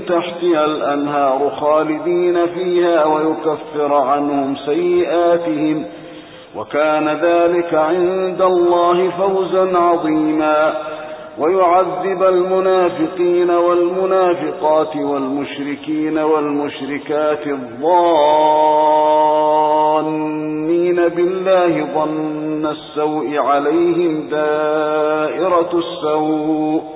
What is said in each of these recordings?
تحتها الأنهار خالدين فيها ويكفر عنهم سيئاتهم وكان ذلك عند الله فوزا عظيما ويعذب المنافقين والمنافقات والمشركين والمشركات الظانين بالله ظن السوء عليهم دائرة السوء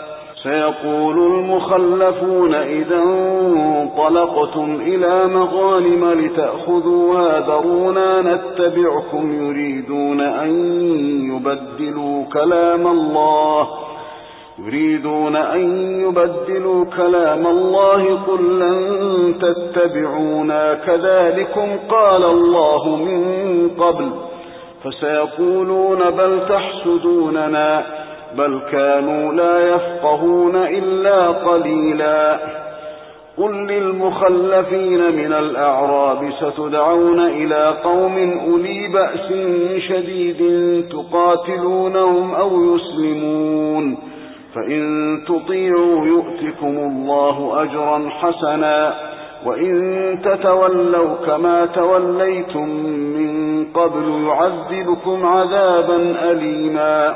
سيقول المخلفون إذا انطلقتم إلى مغانم لتأخذوها ذرونا نتبعكم يريدون أن يبدلوا كلام الله يريدون أن يبدلوا كلام الله قل لن تتبعونا كذلكم قال الله من قبل فسيقولون بل تحسدوننا بل كانوا لا يفقهون إلا قليلا. قل للمخلفين من الأعراب ستدعون إلى قوم أولي بأس شديد تقاتلونهم أو يسلمون. فإن تطيعوا يؤتكم الله أجرا حسنا. وإن تتولوا كما توليتم من قبل يعذبكم عذابا أليما.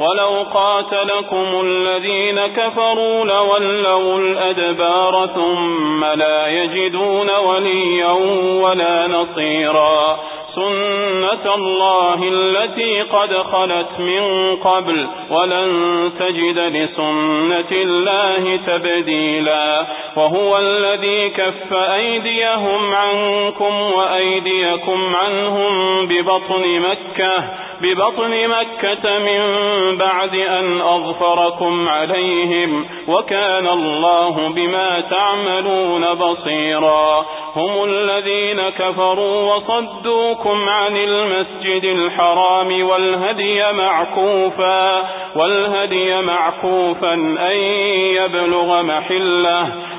ولو قاتلكم الذين كفروا لولوا الأدبار ثم لا يجدون وليا ولا نصيرا. سنة الله التي قد خلت من قبل ولن تجد لسنة الله تبديلا. وهو الذي كف أيديهم عنكم وأيديكم عنهم ببطن مكة ببطن مكة من بعد أن أظفركم عليهم وكان الله بما تعملون بصيرا. هم الذين كفروا وصدوكم عن المسجد الحرام والهدي معكوفا والهدي معكوفا أن يبلغ محلة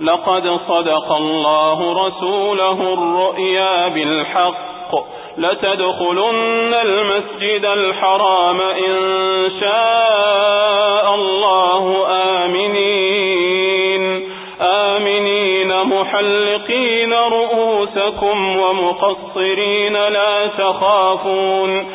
لقد صدق الله رسوله الرؤيا بالحق. لتدخلن المسجد الحرام إن شاء الله. آمنين. آمنين محلقين رؤوسكم ومقصرين لا تخافون.